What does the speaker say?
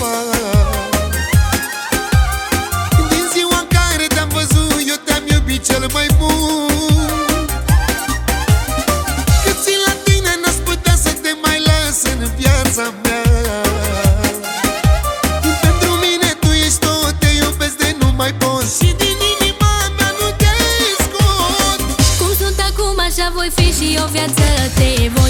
fac Din ziua în care te-am văzut Eu te-am iubit cel mai bun. Cât țin la tine N-aș putea să te mai las în viața mea. Pentru mine tu ești tot Te iubesc nu mai pot. Și din inima mea nu te scot. Cum sunt acum așa voi fi Și o viață te voi.